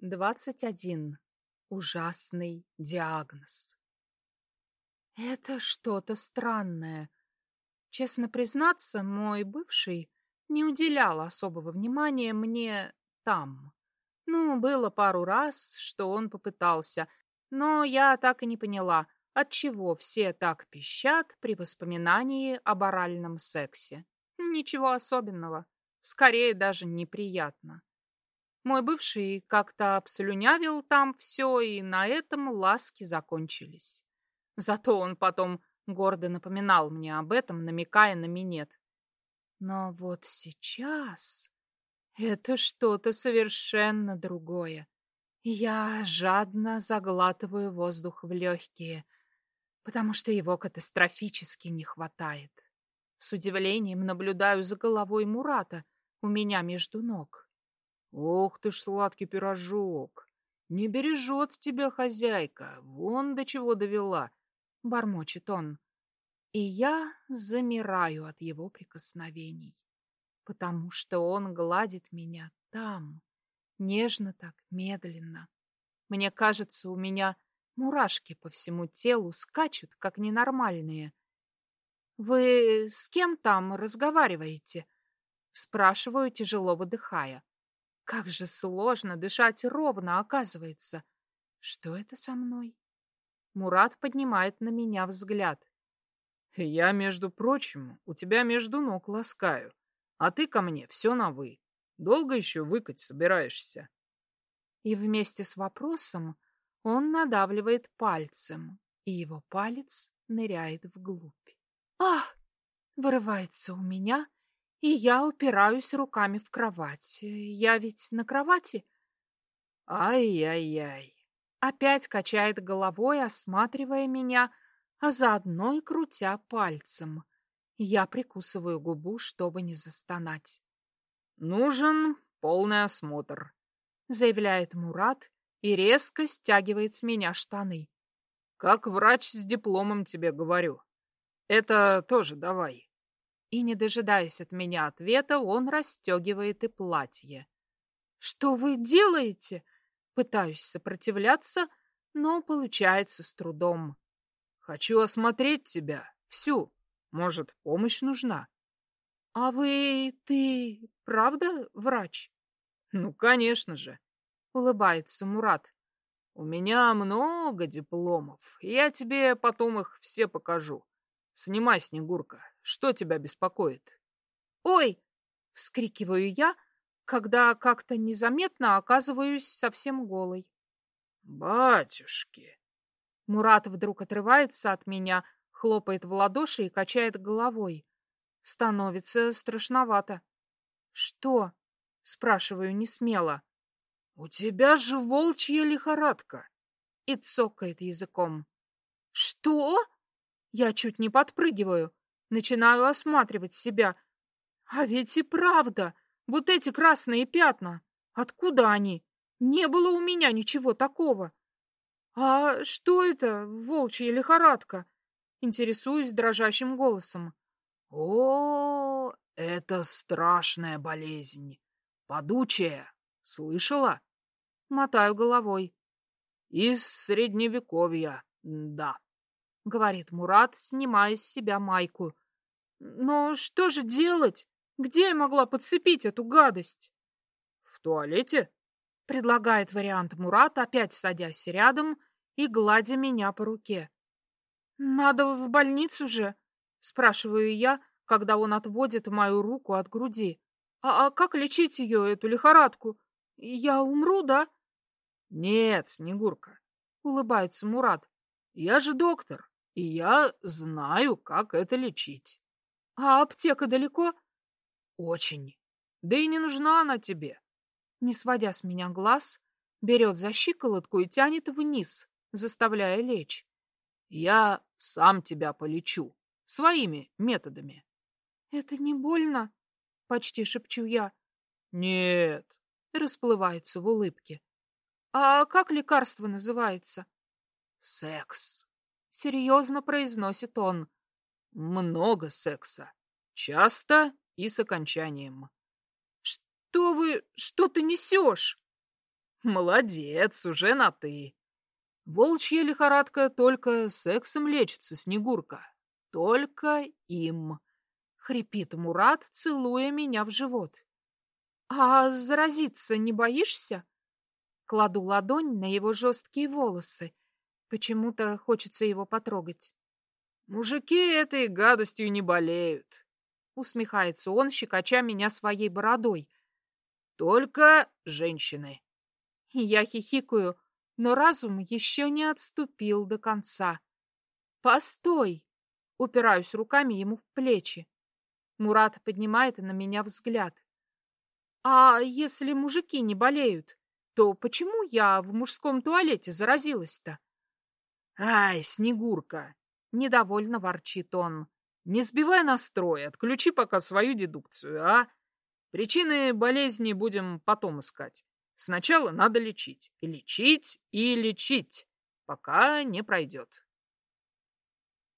21. Ужасный диагноз. Это что-то странное. Честно признаться, мой бывший не уделял особого внимания мне там. Ну, было пару раз, что он попытался, но я так и не поняла, отчего все так пищат при воспоминании об оральном сексе. Ничего особенного, скорее даже неприятно. Мой бывший как-то обслюнявил там все, и на этом ласки закончились. Зато он потом гордо напоминал мне об этом, намекая на минет. Но вот сейчас это что-то совершенно другое. Я жадно заглатываю воздух в легкие, потому что его катастрофически не хватает. С удивлением наблюдаю за головой Мурата у меня между ног. Ох ты ж сладкий пирожок! Не бережет тебя хозяйка, вон до чего довела, — бормочет он. И я замираю от его прикосновений, потому что он гладит меня там, нежно так, медленно. Мне кажется, у меня мурашки по всему телу скачут, как ненормальные. «Вы с кем там разговариваете?» Спрашиваю, тяжело выдыхая. Как же сложно дышать ровно, оказывается. Что это со мной? Мурат поднимает на меня взгляд. Я, между прочим, у тебя между ног ласкаю, а ты ко мне все на «вы». Долго еще выкать собираешься? И вместе с вопросом он надавливает пальцем, и его палец ныряет вглубь. «Ах!» — вырывается у меня, и я упираюсь руками в кровать. Я ведь на кровати. Ай-яй-яй. Опять качает головой, осматривая меня, а заодно и крутя пальцем. Я прикусываю губу, чтобы не застонать. «Нужен полный осмотр», — заявляет Мурат и резко стягивает с меня штаны. «Как врач с дипломом тебе говорю. Это тоже давай». И, не дожидаясь от меня ответа, он расстегивает и платье. «Что вы делаете?» Пытаюсь сопротивляться, но получается с трудом. «Хочу осмотреть тебя. Всю. Может, помощь нужна?» «А вы... ты... правда врач?» «Ну, конечно же», — улыбается Мурат. «У меня много дипломов. Я тебе потом их все покажу. Снимай, Снегурка, что тебя беспокоит? Ой! Вскрикиваю я, когда как-то незаметно оказываюсь совсем голой. Батюшки! Мурат вдруг отрывается от меня, хлопает в ладоши и качает головой. Становится страшновато. Что? Спрашиваю не смело. У тебя же волчья лихорадка. И цокает языком. Что? Я чуть не подпрыгиваю. Начинаю осматривать себя. А ведь и правда, вот эти красные пятна. Откуда они? Не было у меня ничего такого. А что это, волчья лихорадка? Интересуюсь дрожащим голосом. О, это страшная болезнь. Подучая. Слышала? Мотаю головой. Из средневековья, да говорит Мурат, снимая с себя майку. Но что же делать? Где я могла подцепить эту гадость? В туалете? Предлагает вариант Мурат, опять садясь рядом и гладя меня по руке. Надо в больницу же, спрашиваю я, когда он отводит мою руку от груди. А, а как лечить ее, эту лихорадку? Я умру, да? Нет, Снегурка, улыбается Мурат. Я же доктор и я знаю, как это лечить. А аптека далеко? Очень. Да и не нужна она тебе. Не сводя с меня глаз, берет за щиколотку и тянет вниз, заставляя лечь. Я сам тебя полечу. Своими методами. Это не больно? Почти шепчу я. Нет. Расплывается в улыбке. А как лекарство называется? Секс серьезно произносит он. Много секса. Часто и с окончанием. Что вы, что ты несешь? Молодец, уже на «ты». Волчья лихорадка только сексом лечится, Снегурка. Только им. Хрипит Мурат, целуя меня в живот. А заразиться не боишься? Кладу ладонь на его жесткие волосы. Почему-то хочется его потрогать. Мужики этой гадостью не болеют. Усмехается он, щекоча меня своей бородой. Только женщины. Я хихикаю, но разум еще не отступил до конца. «Постой!» — упираюсь руками ему в плечи. Мурат поднимает на меня взгляд. «А если мужики не болеют, то почему я в мужском туалете заразилась-то?» «Ай, Снегурка!» — недовольно ворчит он. «Не сбивай настрой, отключи пока свою дедукцию, а? Причины болезни будем потом искать. Сначала надо лечить. И лечить, и лечить, пока не пройдет.